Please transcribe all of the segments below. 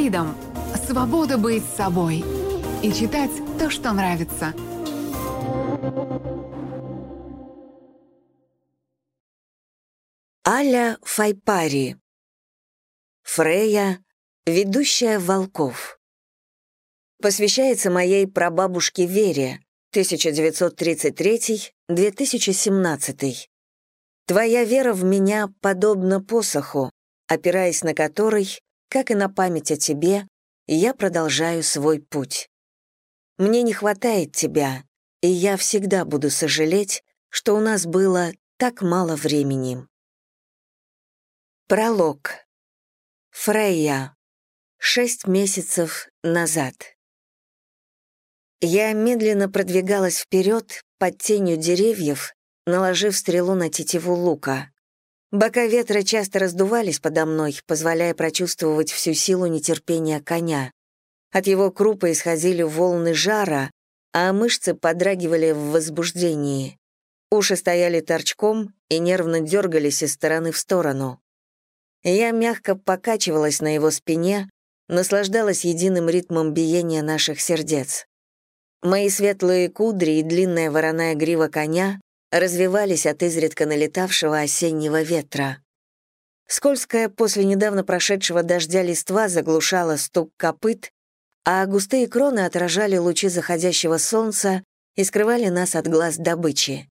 Фридом — свобода быть собой и читать то, что нравится. Аля Файпари Фрея, ведущая волков Посвящается моей прабабушке Вере, 1933-2017. Твоя вера в меня подобна посоху, опираясь на который, как и на память о тебе, я продолжаю свой путь. Мне не хватает тебя, и я всегда буду сожалеть, что у нас было так мало времени. Пролог. Фрейя. Шесть месяцев назад. Я медленно продвигалась вперед под тенью деревьев, наложив стрелу на тетиву лука. Бока ветра часто раздувались подо мной, позволяя прочувствовать всю силу нетерпения коня. От его крупа исходили волны жара, а мышцы подрагивали в возбуждении. Уши стояли торчком и нервно дергались из стороны в сторону. Я мягко покачивалась на его спине, наслаждалась единым ритмом биения наших сердец. Мои светлые кудри и длинная вороная грива коня развивались от изредка налетавшего осеннего ветра. Скользкая после недавно прошедшего дождя листва заглушала стук копыт, а густые кроны отражали лучи заходящего солнца и скрывали нас от глаз добычи.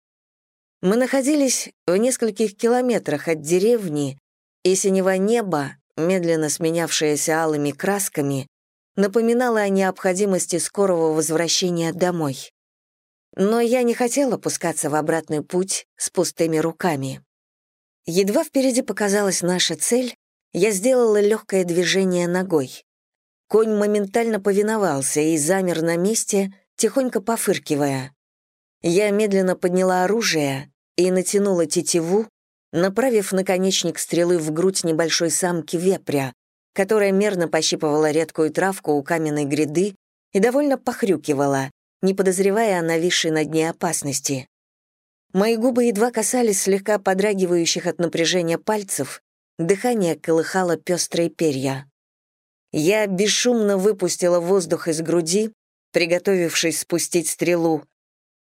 Мы находились в нескольких километрах от деревни, и синего неба, медленно сменявшееся алыми красками, напоминало о необходимости скорого возвращения домой. Но я не хотела пускаться в обратный путь с пустыми руками. Едва впереди показалась наша цель, я сделала легкое движение ногой. Конь моментально повиновался и замер на месте, тихонько пофыркивая. Я медленно подняла оружие и натянула тетиву, направив наконечник стрелы в грудь небольшой самки вепря, которая мерно пощипывала редкую травку у каменной гряды и довольно похрюкивала, не подозревая о нависшей над ней опасности. Мои губы едва касались слегка подрагивающих от напряжения пальцев, дыхание колыхало пестрые перья. Я бесшумно выпустила воздух из груди, приготовившись спустить стрелу,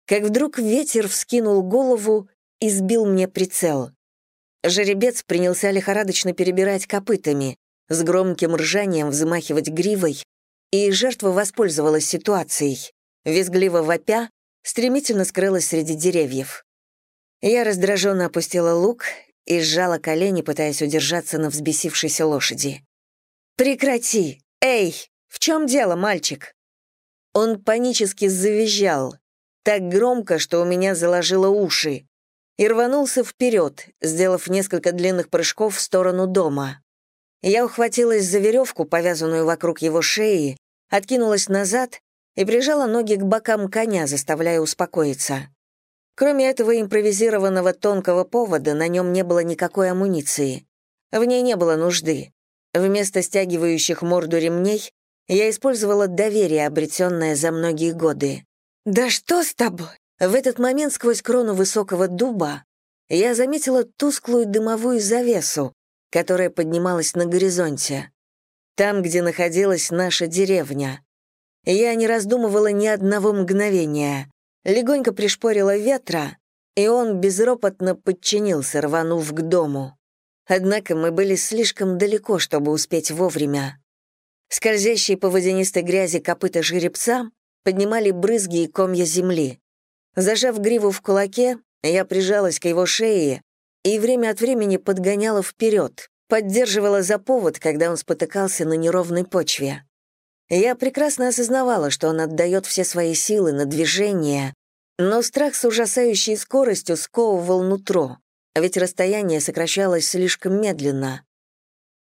как вдруг ветер вскинул голову и сбил мне прицел. Жеребец принялся лихорадочно перебирать копытами, с громким ржанием взмахивать гривой, и жертва воспользовалась ситуацией. Визгливо вопя, стремительно скрылась среди деревьев. Я раздраженно опустила лук и сжала колени, пытаясь удержаться на взбесившейся лошади. «Прекрати! Эй, в чем дело, мальчик?» Он панически завизжал, так громко, что у меня заложило уши, и рванулся вперед, сделав несколько длинных прыжков в сторону дома. Я ухватилась за веревку, повязанную вокруг его шеи, откинулась назад и прижала ноги к бокам коня, заставляя успокоиться. Кроме этого импровизированного тонкого повода на нем не было никакой амуниции. В ней не было нужды. Вместо стягивающих морду ремней я использовала доверие, обретенное за многие годы. «Да что с тобой?» В этот момент сквозь крону высокого дуба я заметила тусклую дымовую завесу, которая поднималась на горизонте. Там, где находилась наша деревня. Я не раздумывала ни одного мгновения. Легонько пришпорила ветра, и он безропотно подчинился, рванув к дому. Однако мы были слишком далеко, чтобы успеть вовремя. Скользящие по водянистой грязи копыта жеребца поднимали брызги и комья земли. Зажав гриву в кулаке, я прижалась к его шее и время от времени подгоняла вперед, поддерживала за повод, когда он спотыкался на неровной почве. Я прекрасно осознавала, что он отдает все свои силы на движение, но страх с ужасающей скоростью сковывал нутро ведь расстояние сокращалось слишком медленно.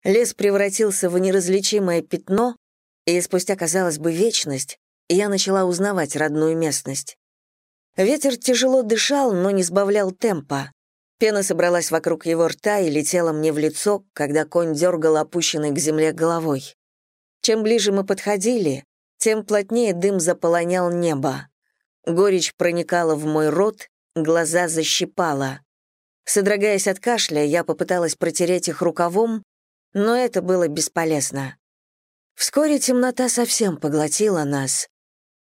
Лес превратился в неразличимое пятно, и спустя, казалось бы, вечность, я начала узнавать родную местность. Ветер тяжело дышал, но не сбавлял темпа. Пена собралась вокруг его рта и летела мне в лицо, когда конь дергал опущенной к земле головой. Чем ближе мы подходили, тем плотнее дым заполонял небо. Горечь проникала в мой рот, глаза защипала. Содрогаясь от кашля, я попыталась протереть их рукавом, но это было бесполезно. Вскоре темнота совсем поглотила нас,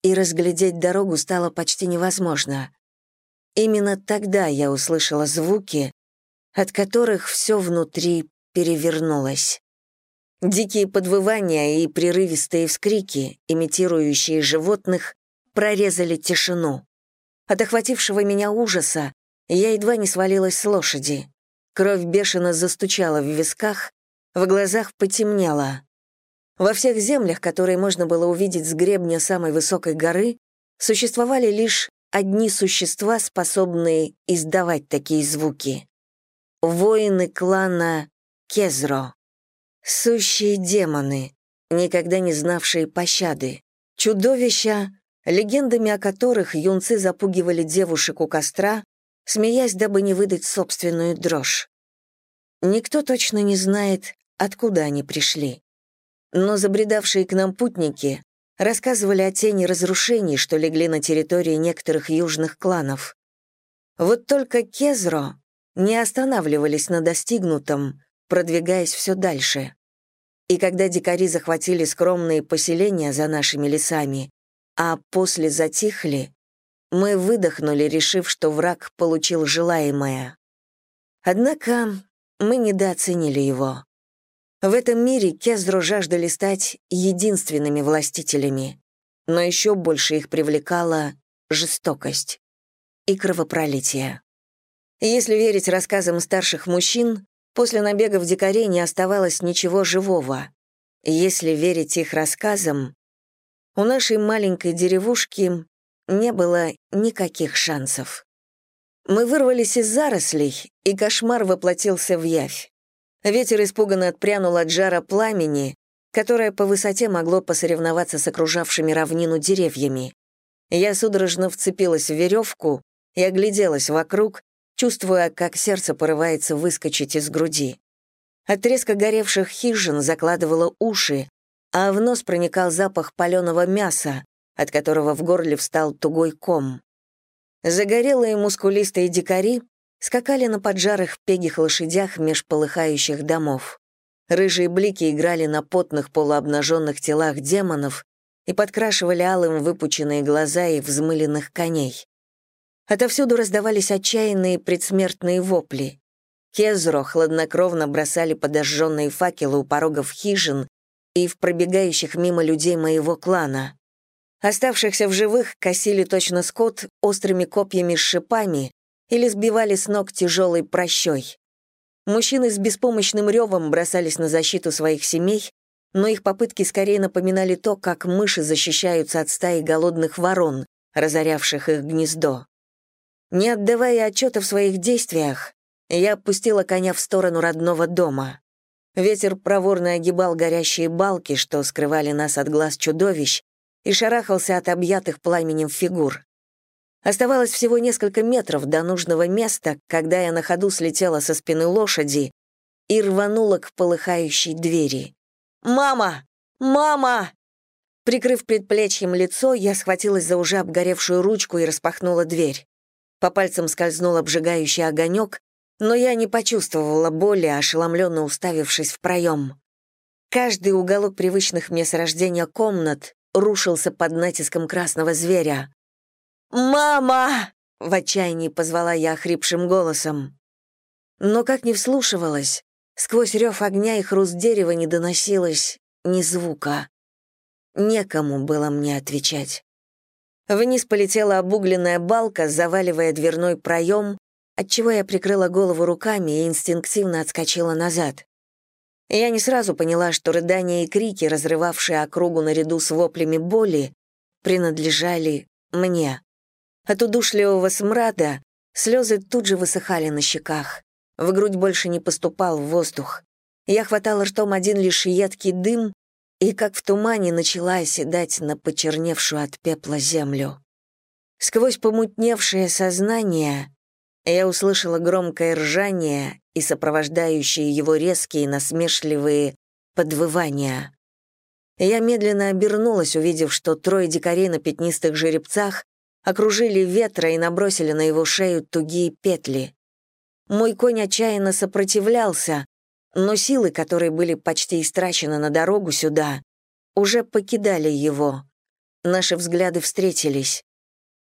и разглядеть дорогу стало почти невозможно. Именно тогда я услышала звуки, от которых все внутри перевернулось. Дикие подвывания и прерывистые вскрики, имитирующие животных, прорезали тишину. От охватившего меня ужаса я едва не свалилась с лошади. Кровь бешено застучала в висках, в глазах потемнело. Во всех землях, которые можно было увидеть с гребня самой высокой горы, существовали лишь одни существа, способные издавать такие звуки. Воины клана Кезро. Сущие демоны, никогда не знавшие пощады. Чудовища, легендами о которых юнцы запугивали девушек у костра, смеясь, дабы не выдать собственную дрожь. Никто точно не знает, откуда они пришли. Но забредавшие к нам путники рассказывали о тени разрушений, что легли на территории некоторых южных кланов. Вот только Кезро не останавливались на достигнутом, продвигаясь все дальше. И когда дикари захватили скромные поселения за нашими лесами, а после затихли, мы выдохнули, решив, что враг получил желаемое. Однако мы недооценили его. В этом мире Кезро жаждали стать единственными властителями, но еще больше их привлекала жестокость и кровопролитие. Если верить рассказам старших мужчин, После набегов дикарей не оставалось ничего живого. Если верить их рассказам, у нашей маленькой деревушки не было никаких шансов. Мы вырвались из зарослей, и кошмар воплотился в явь. Ветер испуганно отпрянул от жара пламени, которое по высоте могло посоревноваться с окружавшими равнину деревьями. Я судорожно вцепилась в веревку и огляделась вокруг, чувствуя, как сердце порывается выскочить из груди. От резко горевших хижин закладывало уши, а в нос проникал запах паленого мяса, от которого в горле встал тугой ком. Загорелые мускулистые дикари скакали на поджарых пегих лошадях меж полыхающих домов. Рыжие блики играли на потных полуобнаженных телах демонов и подкрашивали алым выпученные глаза и взмыленных коней. Отовсюду раздавались отчаянные предсмертные вопли. Кезро хладнокровно бросали подожженные факелы у порогов хижин и в пробегающих мимо людей моего клана. Оставшихся в живых косили точно скот острыми копьями с шипами или сбивали с ног тяжелой прощой. Мужчины с беспомощным ревом бросались на защиту своих семей, но их попытки скорее напоминали то, как мыши защищаются от стаи голодных ворон, разорявших их гнездо. Не отдавая отчета в своих действиях, я опустила коня в сторону родного дома. Ветер проворно огибал горящие балки, что скрывали нас от глаз чудовищ, и шарахался от объятых пламенем фигур. Оставалось всего несколько метров до нужного места, когда я на ходу слетела со спины лошади и рванула к полыхающей двери. «Мама! Мама!» Прикрыв предплечьем лицо, я схватилась за уже обгоревшую ручку и распахнула дверь. По пальцам скользнул обжигающий огонек, но я не почувствовала боли, ошеломленно уставившись в проем. Каждый уголок привычных мне с рождения комнат рушился под натиском красного зверя. «Мама!» — в отчаянии позвала я хрипшим голосом. Но как не вслушивалась, сквозь рев огня и хруст дерева не доносилось ни звука. Некому было мне отвечать. Вниз полетела обугленная балка, заваливая дверной проем, отчего я прикрыла голову руками и инстинктивно отскочила назад. Я не сразу поняла, что рыдания и крики, разрывавшие округу наряду с воплями боли, принадлежали мне. От удушливого смрада слезы тут же высыхали на щеках. В грудь больше не поступал воздух. Я хватала ртом один лишь едкий дым и как в тумане начала оседать на почерневшую от пепла землю. Сквозь помутневшее сознание я услышала громкое ржание и сопровождающие его резкие насмешливые подвывания. Я медленно обернулась, увидев, что трое дикарей на пятнистых жеребцах окружили ветра и набросили на его шею тугие петли. Мой конь отчаянно сопротивлялся, но силы, которые были почти истрачены на дорогу сюда, уже покидали его. Наши взгляды встретились.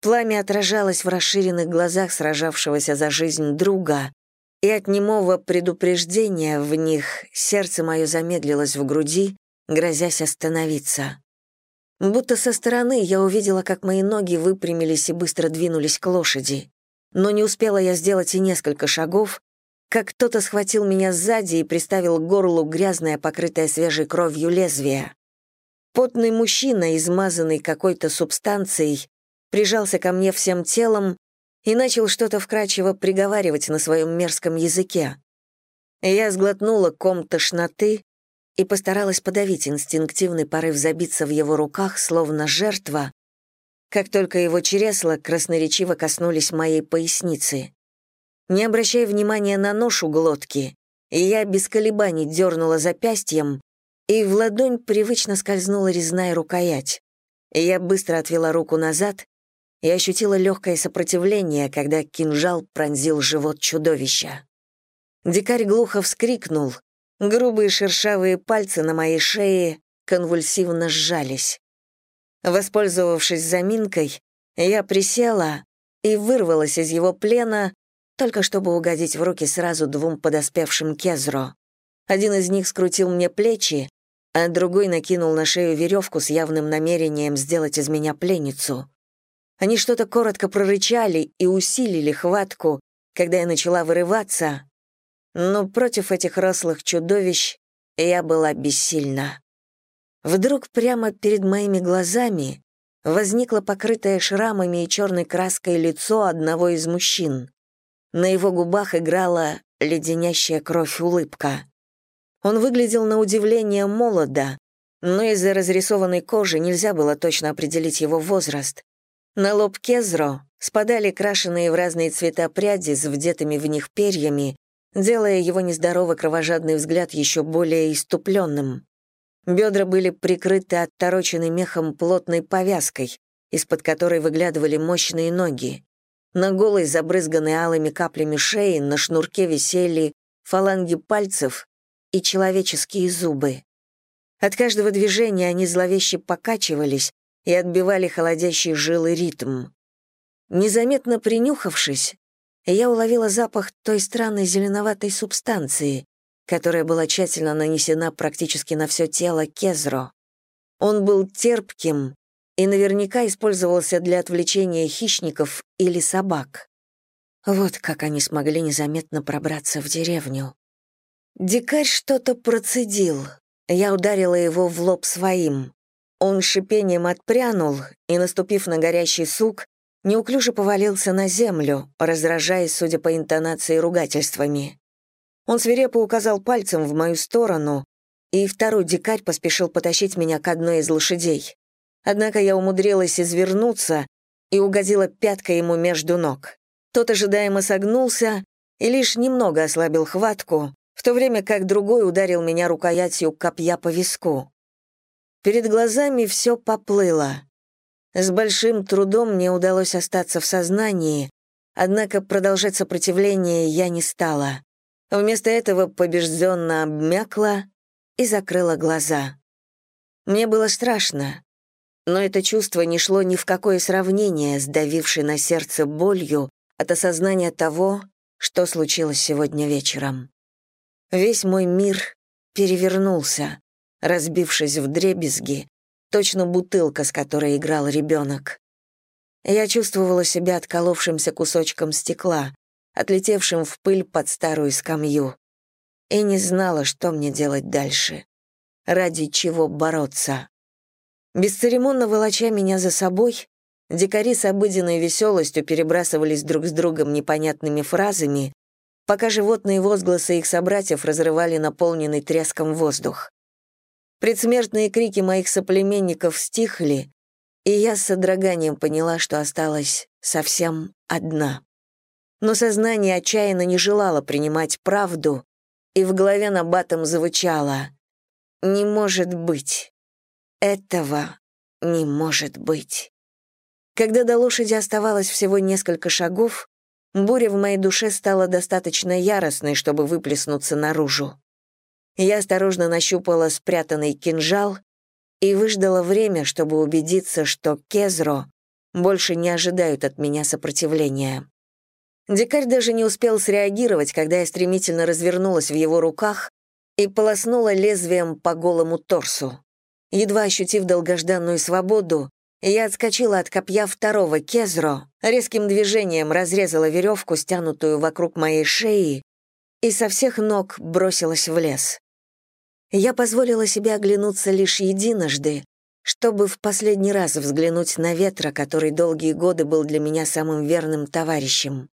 Пламя отражалось в расширенных глазах сражавшегося за жизнь друга, и от немого предупреждения в них сердце мое замедлилось в груди, грозясь остановиться. Будто со стороны я увидела, как мои ноги выпрямились и быстро двинулись к лошади. Но не успела я сделать и несколько шагов, как кто-то схватил меня сзади и приставил к горлу грязное, покрытое свежей кровью лезвие. Потный мужчина, измазанный какой-то субстанцией, прижался ко мне всем телом и начал что-то вкрадчиво приговаривать на своем мерзком языке. Я сглотнула ком тошноты и постаралась подавить инстинктивный порыв забиться в его руках, словно жертва, как только его чересла красноречиво коснулись моей поясницы. Не обращая внимания на нож у глотки, я без колебаний дернула запястьем, и в ладонь привычно скользнула резная рукоять. Я быстро отвела руку назад и ощутила легкое сопротивление, когда кинжал пронзил живот чудовища. Дикарь глухо вскрикнул, грубые шершавые пальцы на моей шее конвульсивно сжались. Воспользовавшись заминкой, я присела и вырвалась из его плена, только чтобы угодить в руки сразу двум подоспевшим Кезро. Один из них скрутил мне плечи, а другой накинул на шею веревку с явным намерением сделать из меня пленницу. Они что-то коротко прорычали и усилили хватку, когда я начала вырываться, но против этих рослых чудовищ я была бессильна. Вдруг прямо перед моими глазами возникло покрытое шрамами и черной краской лицо одного из мужчин. На его губах играла леденящая кровь улыбка. Он выглядел на удивление молодо, но из-за разрисованной кожи нельзя было точно определить его возраст. На лоб Кезро спадали крашеные в разные цвета пряди с вдетыми в них перьями, делая его нездоровый кровожадный взгляд еще более иступленным. Бедра были прикрыты оттороченной мехом плотной повязкой, из-под которой выглядывали мощные ноги. На голой, забрызганной алыми каплями шеи, на шнурке висели фаланги пальцев и человеческие зубы. От каждого движения они зловеще покачивались, и отбивали холодящий жилы ритм. Незаметно принюхавшись, я уловила запах той странной зеленоватой субстанции, которая была тщательно нанесена практически на все тело Кезро. Он был терпким и наверняка использовался для отвлечения хищников или собак. Вот как они смогли незаметно пробраться в деревню. Дикарь что-то процедил. Я ударила его в лоб своим. Он шипением отпрянул и, наступив на горящий сук, неуклюже повалился на землю, раздражаясь, судя по интонации, ругательствами. Он свирепо указал пальцем в мою сторону, и второй дикарь поспешил потащить меня к одной из лошадей. Однако я умудрилась извернуться и угодила пяткой ему между ног. Тот ожидаемо согнулся и лишь немного ослабил хватку, в то время как другой ударил меня рукоятью копья по виску. Перед глазами все поплыло. С большим трудом мне удалось остаться в сознании, однако продолжать сопротивление я не стала. Вместо этого побежденно обмякла и закрыла глаза. Мне было страшно, но это чувство не шло ни в какое сравнение с давившей на сердце болью от осознания того, что случилось сегодня вечером. Весь мой мир перевернулся разбившись в дребезги, точно бутылка, с которой играл ребенок. Я чувствовала себя отколовшимся кусочком стекла, отлетевшим в пыль под старую скамью, и не знала, что мне делать дальше, ради чего бороться. Бесцеремонно волоча меня за собой, дикари с обыденной веселостью перебрасывались друг с другом непонятными фразами, пока животные возгласы их собратьев разрывали наполненный треском воздух. Предсмертные крики моих соплеменников стихли, и я с содроганием поняла, что осталась совсем одна. Но сознание отчаянно не желало принимать правду, и в голове на батом звучало «Не может быть! Этого не может быть!» Когда до лошади оставалось всего несколько шагов, буря в моей душе стала достаточно яростной, чтобы выплеснуться наружу. Я осторожно нащупала спрятанный кинжал и выждала время, чтобы убедиться, что Кезро больше не ожидают от меня сопротивления. Дикарь даже не успел среагировать, когда я стремительно развернулась в его руках и полоснула лезвием по голому торсу. Едва ощутив долгожданную свободу, я отскочила от копья второго кезро, резким движением разрезала веревку, стянутую вокруг моей шеи, и со всех ног бросилась в лес. Я позволила себе оглянуться лишь единожды, чтобы в последний раз взглянуть на ветра, который долгие годы был для меня самым верным товарищем.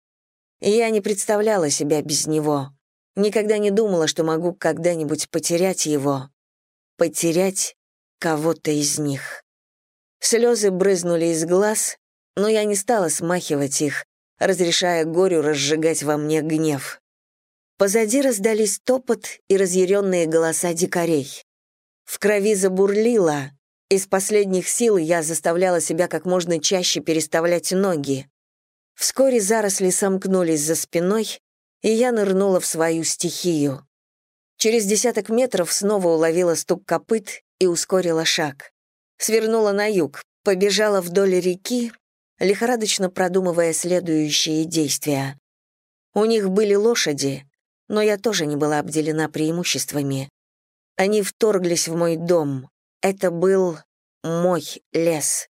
Я не представляла себя без него, никогда не думала, что могу когда-нибудь потерять его, потерять кого-то из них. Слезы брызнули из глаз, но я не стала смахивать их, разрешая горю разжигать во мне гнев. Позади раздались топот и разъяренные голоса дикарей. В крови забурлило, из последних сил я заставляла себя как можно чаще переставлять ноги. Вскоре заросли сомкнулись за спиной, и я нырнула в свою стихию. Через десяток метров снова уловила стук копыт и ускорила шаг. Свернула на юг, побежала вдоль реки, лихорадочно продумывая следующие действия. У них были лошади, но я тоже не была обделена преимуществами. Они вторглись в мой дом. Это был мой лес.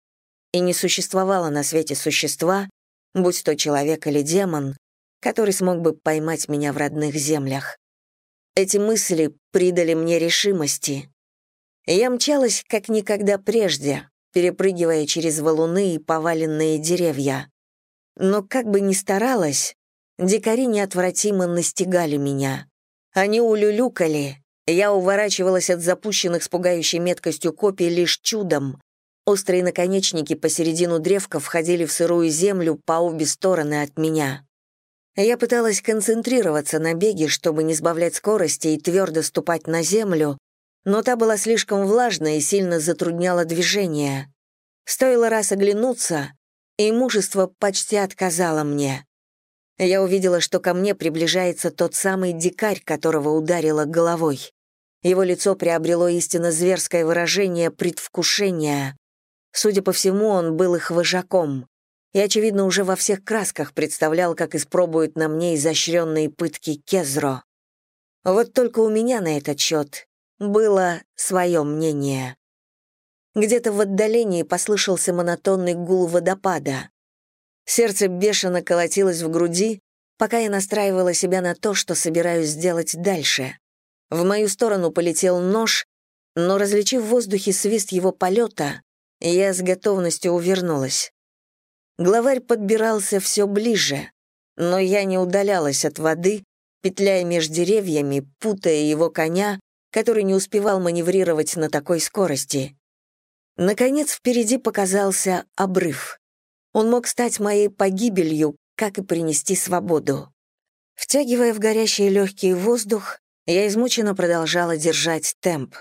И не существовало на свете существа, будь то человек или демон, который смог бы поймать меня в родных землях. Эти мысли придали мне решимости. Я мчалась как никогда прежде, перепрыгивая через валуны и поваленные деревья. Но как бы ни старалась, дикари неотвратимо настигали меня. Они улюлюкали, я уворачивалась от запущенных с пугающей меткостью копий лишь чудом, Острые наконечники посередину древка входили в сырую землю по обе стороны от меня. Я пыталась концентрироваться на беге, чтобы не сбавлять скорости и твердо ступать на землю, но та была слишком влажная и сильно затрудняла движение. Стоило раз оглянуться, и мужество почти отказало мне. Я увидела, что ко мне приближается тот самый дикарь, которого ударила головой. Его лицо приобрело истинно зверское выражение предвкушения. Судя по всему, он был их вожаком. И, очевидно, уже во всех красках представлял, как испробуют на мне изощренные пытки Кезро. Вот только у меня на этот счет было свое мнение. Где-то в отдалении послышался монотонный гул водопада. Сердце бешено колотилось в груди, пока я настраивала себя на то, что собираюсь сделать дальше. В мою сторону полетел нож, но, различив в воздухе свист его полета, я с готовностью увернулась. Главарь подбирался все ближе, но я не удалялась от воды, петляя между деревьями, путая его коня, который не успевал маневрировать на такой скорости. Наконец впереди показался обрыв. Он мог стать моей погибелью, как и принести свободу. Втягивая в горящий легкий воздух, я измученно продолжала держать темп.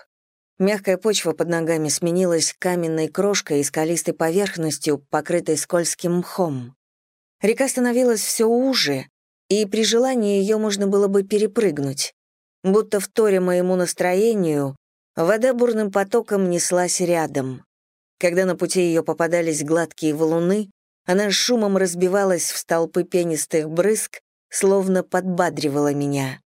Мягкая почва под ногами сменилась каменной крошкой и скалистой поверхностью, покрытой скользким мхом. Река становилась все уже, и при желании ее можно было бы перепрыгнуть. Будто вторя моему настроению, вода бурным потоком неслась рядом. Когда на пути ее попадались гладкие валуны, она шумом разбивалась в столпы пенистых брызг, словно подбадривала меня.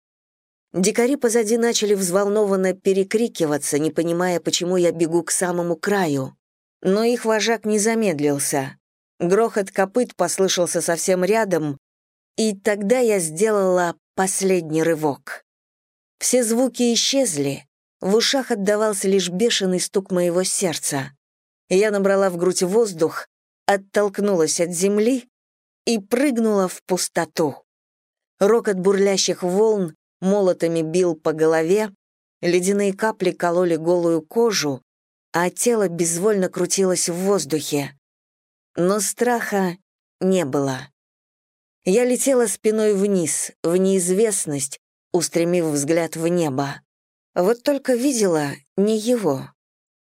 Дикари позади начали взволнованно перекрикиваться, не понимая, почему я бегу к самому краю. Но их вожак не замедлился. Грохот копыт послышался совсем рядом, и тогда я сделала последний рывок. Все звуки исчезли, в ушах отдавался лишь бешеный стук моего сердца. Я набрала в грудь воздух, оттолкнулась от земли и прыгнула в пустоту. Рокот бурлящих волн молотами бил по голове, ледяные капли кололи голую кожу, а тело безвольно крутилось в воздухе. Но страха не было. Я летела спиной вниз, в неизвестность, устремив взгляд в небо. Вот только видела не его,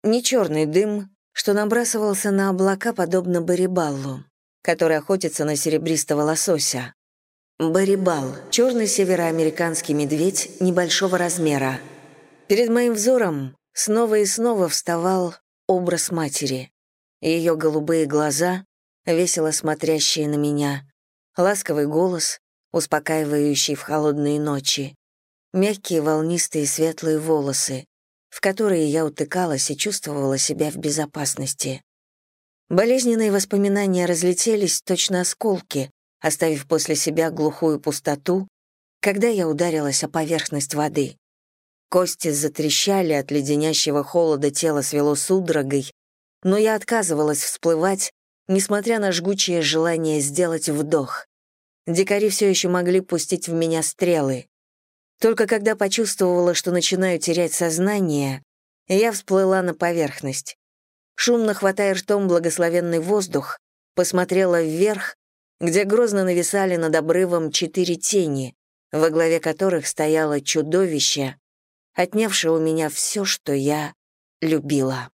не черный дым, что набрасывался на облака, подобно барибаллу, который охотится на серебристого лосося. Барибал — черный североамериканский медведь небольшого размера. Перед моим взором снова и снова вставал образ матери. Ее голубые глаза, весело смотрящие на меня, ласковый голос, успокаивающий в холодные ночи, мягкие волнистые светлые волосы, в которые я утыкалась и чувствовала себя в безопасности. Болезненные воспоминания разлетелись, точно осколки, оставив после себя глухую пустоту, когда я ударилась о поверхность воды. Кости затрещали от леденящего холода, тело свело судорогой, но я отказывалась всплывать, несмотря на жгучее желание сделать вдох. Дикари все еще могли пустить в меня стрелы. Только когда почувствовала, что начинаю терять сознание, я всплыла на поверхность. Шумно хватая ртом благословенный воздух, посмотрела вверх, где грозно нависали над обрывом четыре тени, во главе которых стояло чудовище, отнявшее у меня все, что я любила.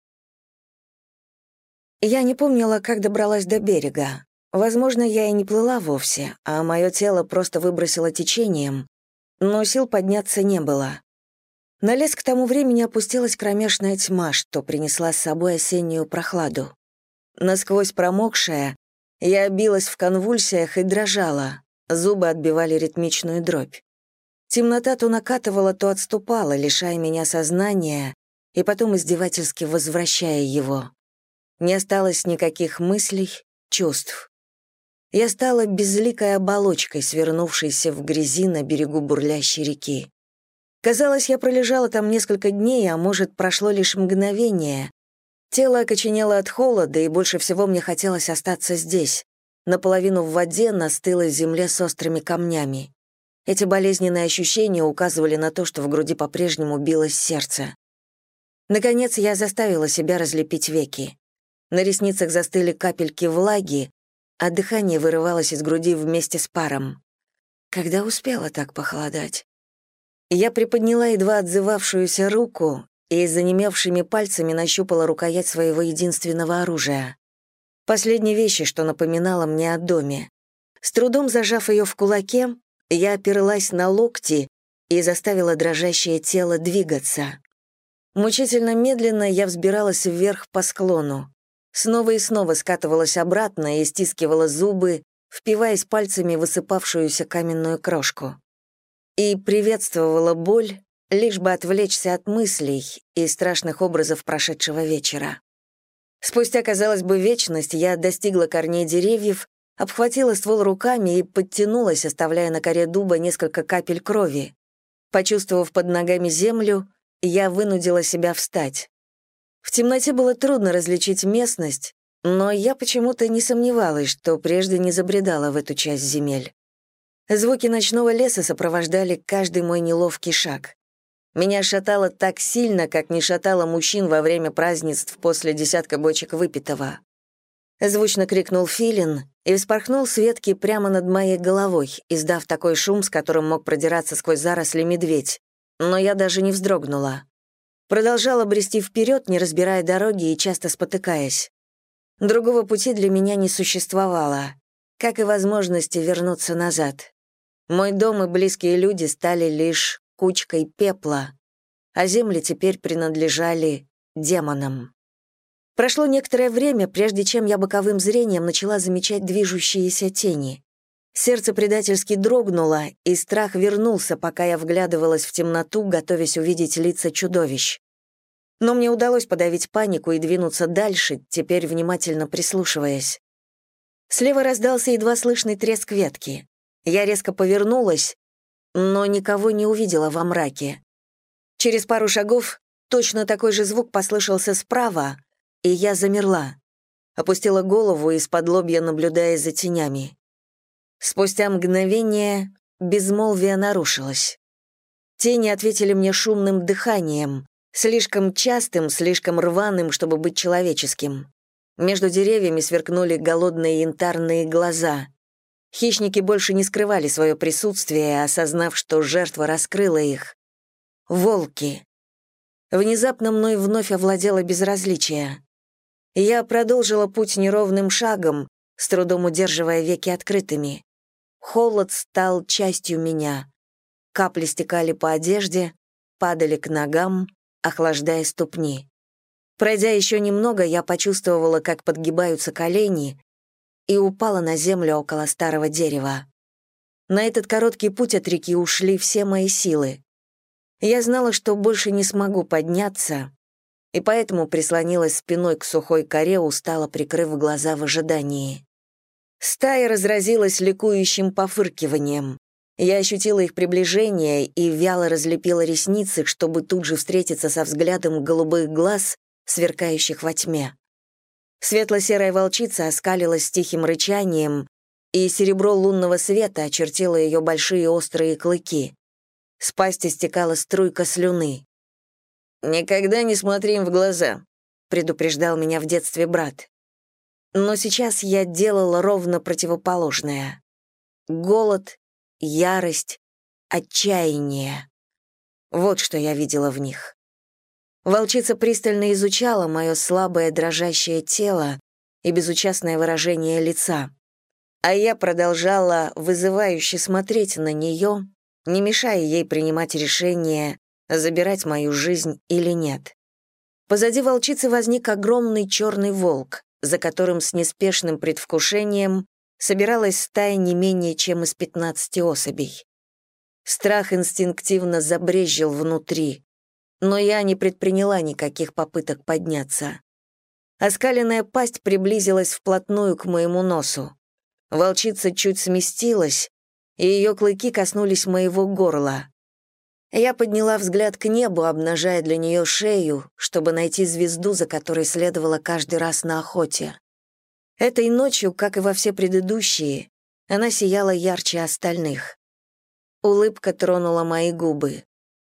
Я не помнила, как добралась до берега. Возможно, я и не плыла вовсе, а мое тело просто выбросило течением, но сил подняться не было. На лес к тому времени опустилась кромешная тьма, что принесла с собой осеннюю прохладу. Насквозь промокшая, я билась в конвульсиях и дрожала, зубы отбивали ритмичную дробь. Темнота то накатывала, то отступала, лишая меня сознания и потом издевательски возвращая его. Не осталось никаких мыслей, чувств. Я стала безликой оболочкой, свернувшейся в грязи на берегу бурлящей реки. Казалось, я пролежала там несколько дней, а может, прошло лишь мгновение. Тело окоченело от холода, и больше всего мне хотелось остаться здесь, наполовину в воде, на стылой земле с острыми камнями. Эти болезненные ощущения указывали на то, что в груди по-прежнему билось сердце. Наконец я заставила себя разлепить веки. На ресницах застыли капельки влаги, а дыхание вырывалось из груди вместе с паром. Когда успела так похолодать? Я приподняла едва отзывавшуюся руку и занемевшими пальцами нащупала рукоять своего единственного оружия. Последней вещи, что напоминало мне о доме. С трудом зажав ее в кулаке, я оперлась на локти и заставила дрожащее тело двигаться. Мучительно медленно я взбиралась вверх по склону. Снова и снова скатывалась обратно и стискивала зубы, впиваясь пальцами в высыпавшуюся каменную крошку и приветствовала боль, лишь бы отвлечься от мыслей и страшных образов прошедшего вечера. Спустя, казалось бы, вечность я достигла корней деревьев, обхватила ствол руками и подтянулась, оставляя на коре дуба несколько капель крови. Почувствовав под ногами землю, я вынудила себя встать. В темноте было трудно различить местность, но я почему-то не сомневалась, что прежде не забредала в эту часть земель. Звуки ночного леса сопровождали каждый мой неловкий шаг. Меня шатало так сильно, как не шатало мужчин во время празднеств после десятка бочек выпитого. Звучно крикнул филин и вспорхнул с ветки прямо над моей головой, издав такой шум, с которым мог продираться сквозь заросли медведь. Но я даже не вздрогнула. Продолжала брести вперед, не разбирая дороги и часто спотыкаясь. Другого пути для меня не существовало, как и возможности вернуться назад. Мой дом и близкие люди стали лишь кучкой пепла, а земли теперь принадлежали демонам. Прошло некоторое время, прежде чем я боковым зрением начала замечать движущиеся тени. Сердце предательски дрогнуло, и страх вернулся, пока я вглядывалась в темноту, готовясь увидеть лица чудовищ. Но мне удалось подавить панику и двинуться дальше, теперь внимательно прислушиваясь. Слева раздался едва слышный треск ветки. Я резко повернулась, но никого не увидела во мраке. Через пару шагов точно такой же звук послышался справа, и я замерла. Опустила голову из-под лобья, наблюдая за тенями. Спустя мгновение безмолвие нарушилось. Тени ответили мне шумным дыханием, слишком частым, слишком рваным, чтобы быть человеческим. Между деревьями сверкнули голодные янтарные глаза. Хищники больше не скрывали свое присутствие, осознав, что жертва раскрыла их. Волки. Внезапно мной вновь овладело безразличие. Я продолжила путь неровным шагом, с трудом удерживая веки открытыми. Холод стал частью меня. Капли стекали по одежде, падали к ногам, охлаждая ступни. Пройдя еще немного, я почувствовала, как подгибаются колени, и упала на землю около старого дерева. На этот короткий путь от реки ушли все мои силы. Я знала, что больше не смогу подняться, и поэтому прислонилась спиной к сухой коре, устало прикрыв глаза в ожидании. Стая разразилась ликующим пофыркиванием. Я ощутила их приближение и вяло разлепила ресницы, чтобы тут же встретиться со взглядом голубых глаз, сверкающих во тьме. Светло-серая волчица оскалилась с тихим рычанием, и серебро лунного света очертило ее большие острые клыки. С пасти стекала струйка слюны. «Никогда не смотри им в глаза», — предупреждал меня в детстве брат. Но сейчас я делала ровно противоположное. Голод, ярость, отчаяние. Вот что я видела в них. Волчица пристально изучала мое слабое дрожащее тело и безучастное выражение лица. А я продолжала вызывающе смотреть на нее, не мешая ей принимать решение, забирать мою жизнь или нет. Позади волчицы возник огромный черный волк, за которым с неспешным предвкушением собиралась стая не менее чем из 15 особей. Страх инстинктивно забрезжил внутри, но я не предприняла никаких попыток подняться. Оскаленная пасть приблизилась вплотную к моему носу. Волчица чуть сместилась, и ее клыки коснулись моего горла. Я подняла взгляд к небу, обнажая для нее шею, чтобы найти звезду, за которой следовала каждый раз на охоте. Этой ночью, как и во все предыдущие, она сияла ярче остальных. Улыбка тронула мои губы.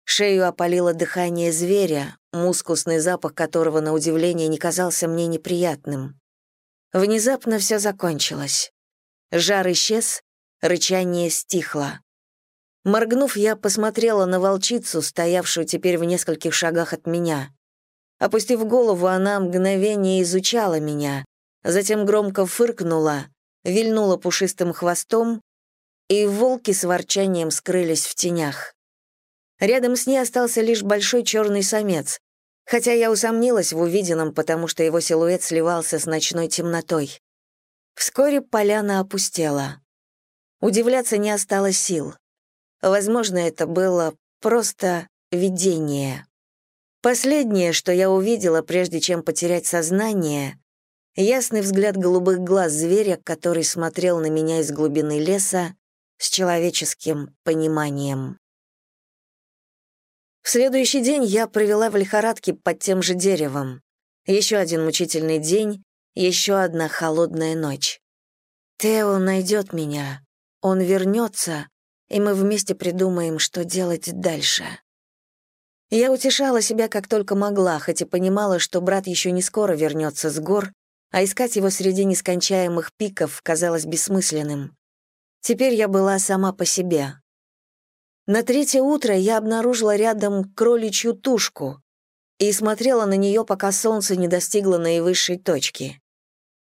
Шею опалило дыхание зверя, мускусный запах которого, на удивление, не казался мне неприятным. Внезапно все закончилось. Жар исчез, рычание стихло. Моргнув, я посмотрела на волчицу, стоявшую теперь в нескольких шагах от меня. Опустив голову, она мгновение изучала меня, затем громко фыркнула, вильнула пушистым хвостом, и волки с ворчанием скрылись в тенях. Рядом с ней остался лишь большой черный самец, хотя я усомнилась в увиденном, потому что его силуэт сливался с ночной темнотой. Вскоре поляна опустела. Удивляться не осталось сил. Возможно, это было просто видение. Последнее, что я увидела, прежде чем потерять сознание, ясный взгляд голубых глаз зверя, который смотрел на меня из глубины леса с человеческим пониманием. В следующий день я провела в лихорадке под тем же деревом. Еще один мучительный день, еще одна холодная ночь. Тео найдет меня. Он вернется, и мы вместе придумаем, что делать дальше. Я утешала себя как только могла, хоть и понимала, что брат еще не скоро вернется с гор, а искать его среди нескончаемых пиков казалось бессмысленным. Теперь я была сама по себе. На третье утро я обнаружила рядом кроличью тушку и смотрела на нее, пока солнце не достигло наивысшей точки.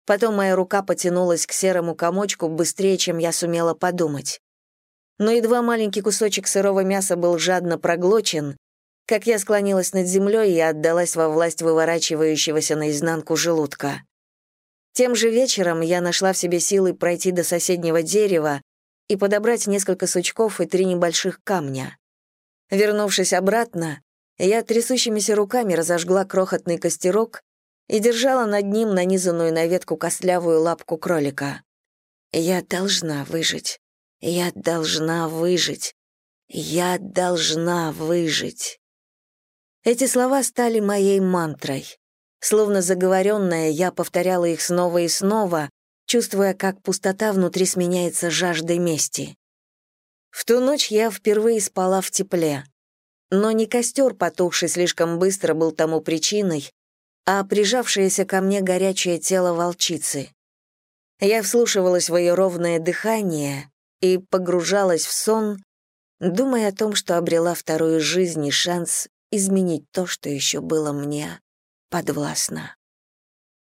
Потом моя рука потянулась к серому комочку быстрее, чем я сумела подумать. Но едва маленький кусочек сырого мяса был жадно проглочен, как я склонилась над землей и отдалась во власть выворачивающегося наизнанку желудка. Тем же вечером я нашла в себе силы пройти до соседнего дерева и подобрать несколько сучков и три небольших камня. Вернувшись обратно, я трясущимися руками разожгла крохотный костерок и держала над ним нанизанную на ветку костлявую лапку кролика. «Я должна выжить. Я должна выжить. Я должна выжить». Эти слова стали моей мантрой. Словно заговоренная, я повторяла их снова и снова, чувствуя, как пустота внутри сменяется жаждой мести. В ту ночь я впервые спала в тепле. Но не костер, потухший слишком быстро, был тому причиной, а прижавшееся ко мне горячее тело волчицы. Я вслушивалась в ее ровное дыхание и погружалась в сон, думая о том, что обрела вторую жизнь и шанс изменить то, что еще было мне подвластно.